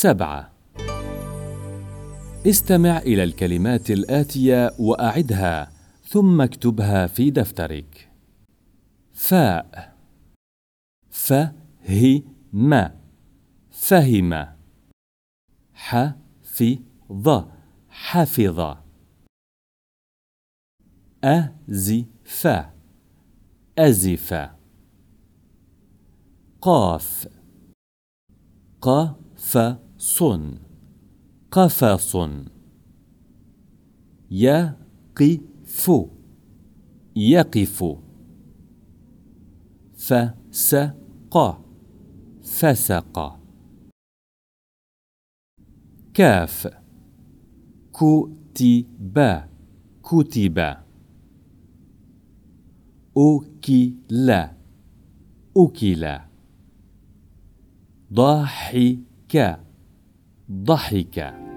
سبعة. استمع إلى الكلمات الآتية وأعدها ثم اكتبها في دفترك. فاء. فهم فهم حفظ حفظ أزف. أزف قاف. قفص قفص. يقف يقف. فسق فسق. كاف كتب كتب. أكل أكل. ضحك. ضحك.